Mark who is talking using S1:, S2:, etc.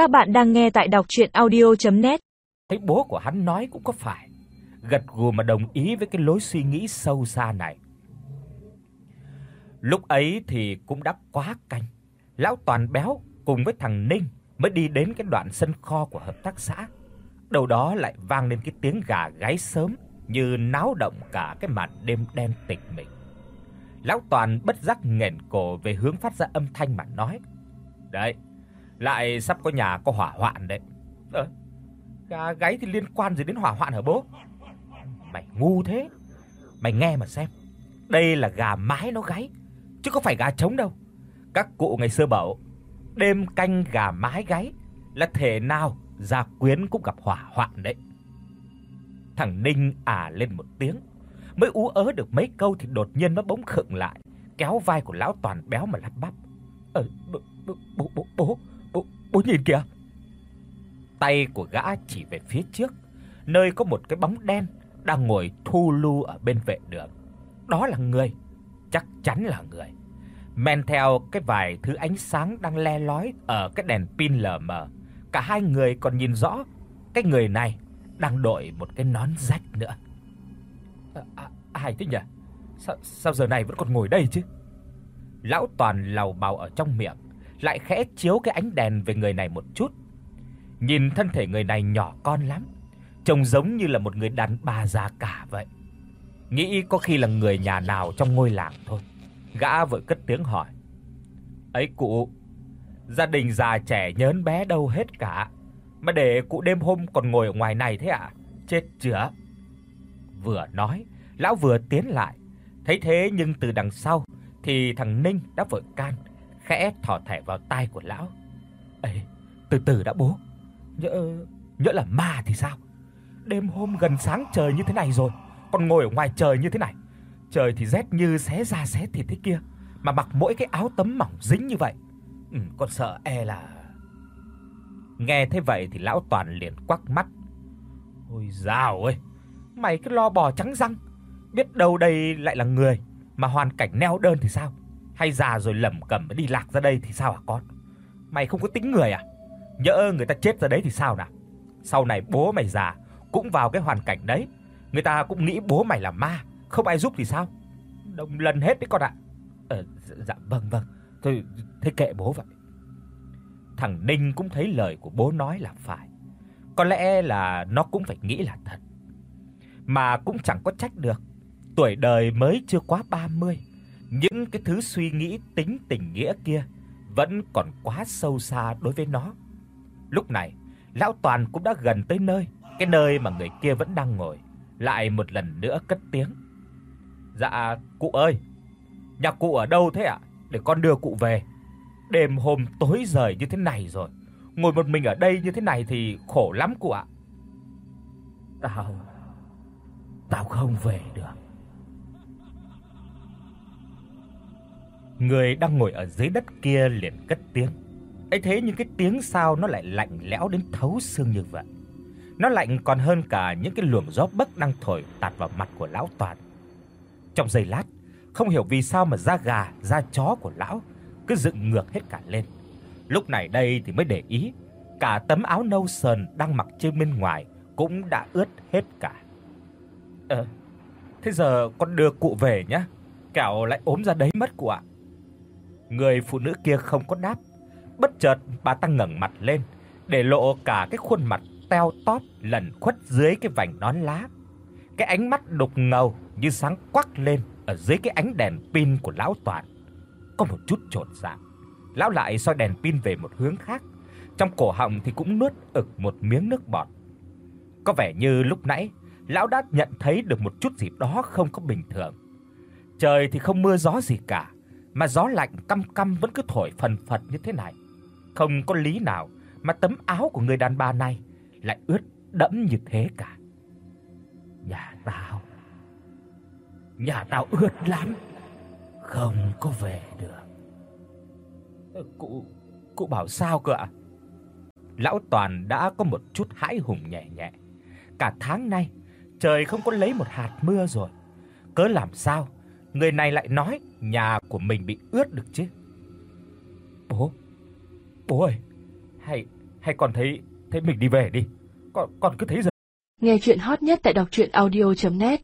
S1: Các bạn đang nghe tại đọc audio net
S2: Thấy bố của hắn nói cũng có phải, gật gù mà đồng ý với cái lối suy nghĩ sâu xa này. Lúc ấy thì cũng đã quá canh. Lão Toàn béo cùng với thằng Ninh mới đi đến cái đoạn sân kho của hợp tác xã. Đầu đó lại vang lên cái tiếng gà gáy sớm như náo động cả cái màn đêm đen tịch mịch. Lão Toàn bất giác nghẹn cổ về hướng phát ra âm thanh mà nói: "Đấy, lại sắp có nhà có hỏa hoạn đấy." "Ơ, gà gáy thì liên quan gì đến hỏa hoạn hả bố?" "Mày ngu thế. Mày nghe mà xem. Đây là gà mái nó gáy, chứ có phải gà trống đâu. Các cụ ngày xưa bảo đêm canh gà mái gáy là thể nào gia quyến cũng gặp hỏa hoạn đấy." Thằng Ninh à lên một tiếng, mới ú ớ được mấy câu thì đột nhiên nó bỗng khựng lại, kéo vai của lão toàn béo mà lắp bắp. "Ờ bố bố bố bố Ôi nhìn kìa." Tay của gã chỉ về phía trước, nơi có một cái bóng đen đang ngồi thu lu ở bên vệ đường. Đó là người, chắc chắn là người. Men theo cái vài thứ ánh sáng đang le lói ở cái đèn pin lờ mờ, cả hai người còn nhìn rõ cái người này đang đội một cái nón rách nữa. À, à, ai thế nhỉ? Sao sao giờ này vẫn còn ngồi đây chứ? Lão toàn lầu bào ở trong miệng, lại khẽ chiếu cái ánh đèn về người này một chút. Nhìn thân thể người này nhỏ con lắm, trông giống như là một người đàn bà già cả vậy. Nghĩ có khi là người nhà nào trong ngôi làng thôi. Gã vội cất tiếng hỏi: "Ấy cụ, gia đình già trẻ nhớn bé đâu hết cả, mà để cụ đêm hôm còn ngồi ở ngoài này thế ạ? À? Chết chữa." Vừa nói, lão vừa tiến lại, thấy thế nhưng từ đằng sau thì thằng Ninh đã vội can, khẽ thò thẻ vào tai của lão. "Ê, từ từ đã bố. Nhỡ nhỡ là ma thì sao? Đêm hôm gần sáng trời như thế này rồi, còn ngồi ở ngoài trời như thế này. Trời thì rét như xé da xé thịt thế kia, mà mặc mỗi cái áo tấm mỏng dính như vậy. Ừ, con sợ e là Nghe thế vậy thì lão toàn liền quắc mắt. Ôi dào ơi, mày cứ lo bò trắng răng, biết đâu đây lại là người mà hoàn cảnh neo đơn thì sao? Hay già rồi lẩm cẩm đi lạc ra đây thì sao hả con? Mày không có tính người à? Nhỡ người ta chết ra đấy thì sao nào? Sau này bố mày già cũng vào cái hoàn cảnh đấy, người ta cũng nghĩ bố mày là ma, không ai giúp thì sao? Đồng lần hết đấy con ạ. Ờ dạ, dạ vâng vâng. Thôi thế kệ bố vậy. Thằng Ninh cũng thấy lời của bố nói là phải. Có lẽ là nó cũng phải nghĩ là thật. Mà cũng chẳng có trách được. Tuổi đời mới chưa quá 30, những cái thứ suy nghĩ tính tình nghĩa kia vẫn còn quá sâu xa đối với nó. Lúc này, lão Toàn cũng đã gần tới nơi, cái nơi mà người kia vẫn đang ngồi, lại một lần nữa cất tiếng. "Dạ, cụ ơi, nhà cụ ở đâu thế ạ? Để con đưa cụ về." Đêm hôm tối rời như thế này rồi, ngồi một mình ở đây như thế này thì khổ lắm cụ ạ. Tao tao không về được. Người đang ngồi ở dưới đất kia liền cất tiếng. Ấy thế nhưng cái tiếng sao nó lại lạnh lẽo đến thấu xương như vậy. Nó lạnh còn hơn cả những cái luồng gió bấc đang thổi tạt vào mặt của lão Toàn. Trong giây lát, không hiểu vì sao mà da gà, da chó của lão cứ dựng ngược hết cả lên. Lúc này đây thì mới để ý, cả tấm áo nâu sờn đang mặc trên bên ngoài cũng đã ướt hết cả. Ờ, thế giờ con đưa cụ về nhé, kẻo lại ốm ra đấy mất cụ ạ. Người phụ nữ kia không có đáp, bất chợt bà ta ngẩng mặt lên, để lộ cả cái khuôn mặt teo tóp lẩn khuất dưới cái vành nón lá. Cái ánh mắt đục ngầu như sáng quắc lên ở dưới cái ánh đèn pin của lão Toàn có một chút chột dạ. Lão lại soi đèn pin về một hướng khác, trong cổ họng thì cũng nuốt ực một miếng nước bọt. Có vẻ như lúc nãy lão đã nhận thấy được một chút gì đó không có bình thường. Trời thì không mưa gió gì cả, mà gió lạnh căm căm vẫn cứ thổi phần phật như thế này. Không có lý nào mà tấm áo của người đàn bà này lại ướt đẫm như thế cả. Nhà tao Nhà tao ướt lắm, không có về được. Ờ, cụ cụ bảo sao cơ ạ? Lão Toàn đã có một chút hãi hùng nhẹ nhẹ. Cả tháng nay, trời không có lấy một hạt mưa rồi. Cớ làm sao người này lại nói nhà của mình bị ướt được chứ? Bố. Bố ơi, hay hay con thấy thấy mình đi về đi. Con con cứ thấy giờ.
S3: Nghe truyện hot nhất tại doctruyenaudio.net